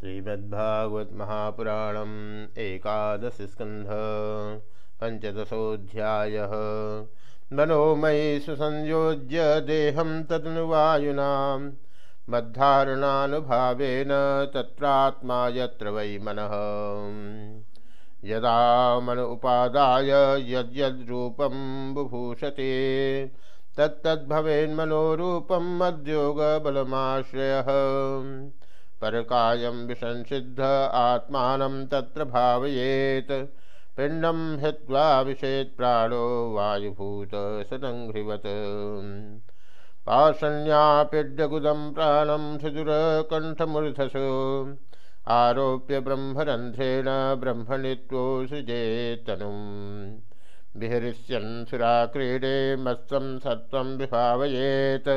श्रीमद्भागवत महापुराणम एकादश स्कंध पंचदशोध्याय मनोमयी सुसंयोज्य देहम तदनुवायुना, मद्धारणानुभावेन तत्रात्मा यत्र वै मनः। यदा मन उपादाय यद्यद्रूपं बुभूषते, तत्तद्भवेन्मनोरूपं मद्योगबलमाश्रयः। परकायं विसंसिद्ध आत्मानं तत्र भावयेत्। पिण्डं हित्वा विषेत् प्राणो वायुभूतसदङ्घ्रिवत् पाषण्यापिड्यगुदं प्राणं सुदुरकण्ठमूर्धसु। आरोप्य ब्रह्मरन्ध्रेण ब्रह्मणित्वोऽसृजेत्तनुम् विहरिष्यन् सुराक्रीडे मत्सं सत्त्वं विभावयेत्।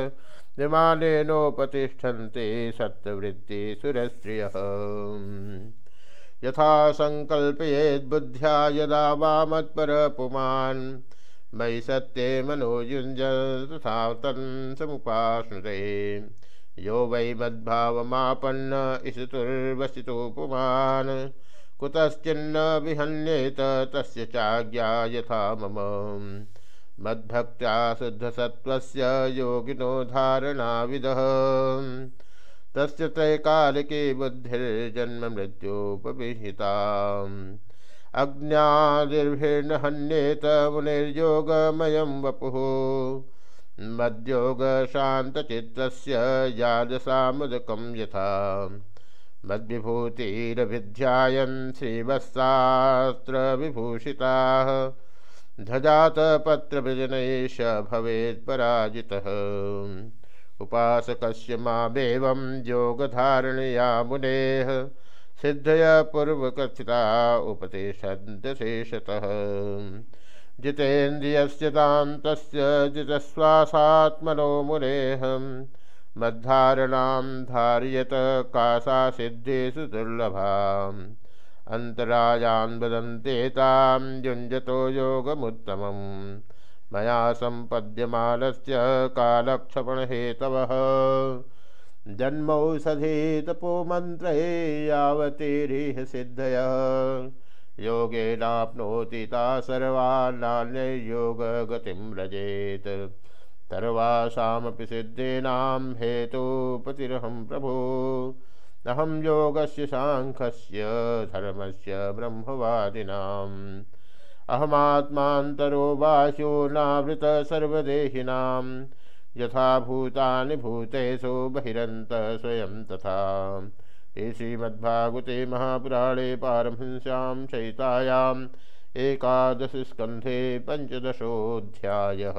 विमानेनोपतिष्ठन्ते सत्वृत्ति सुरस्त्रियः यथा सङ्कल्पयेद्बुद्ध्या यदा वा मत्परपुमान् मयि सत्ये मनोयुञ्ज तथा समुपाश्नुते। यो वै मद्भावमापन्न इसतुर्वसितो पुमान् कुतश्चिन्न विहन्येत तस्य चाज्ञा यथा मम। मद्भक्त्या शुद्धसत्त्वस्य योगिनो धारणाविदः। तस्य त्रैकालिके बुद्धिर्जन्म मृत्युपविहिता। अज्ञादिर्भिर्न हन्येत मुनिर्योगमयं वपुः। मद्योगशान्तचित्तस्य यादसामुदकं यथा। मद्विभूतिरभिध्यायन् श्रीवत्सास्त्रविभूषिताः। धजातपत्रविजनैष भवेत् पराजितः उपासकस्य मामेवं योगधारणया मुनेः सिद्धया पूर्वकथिता उपतिषन्तशेषतः जितेन्द्रियस्य दान्तस्य जितश्वासात्मनो मुनेः। मद्धारणां धार्यत कासा सिद्धेषु दुर्लभाम्। अन्तरायान् वदन्तेतां युञ्जतो योगमुत्तमम्। मया सम्पद्यमानस्य कालक्षपणहेतवः। जन्मौषधे तपो मन्त्रे यावतीरिह सिद्धयः। योगेनाप्नोति ता सर्वान्नान्ययोगगतिं व्रजेत्। सर्वासामपि सिद्धीनां हेतुपतिरहं प्रभो। अहम योगस्य सांख्यस्य, धर्मस्य ब्रह्मवादिनाम्। अहमात्मान्तरो वास्यो नावृत सर्वदेहिनां यथा भूतानि भूतेषु बहिरन्त स्वयं तथा। श्रीमद्भागवते महापुराणे पारमहंस्यां चयितायाम् एकादशस्कन्धे पञ्चदशोऽध्यायः।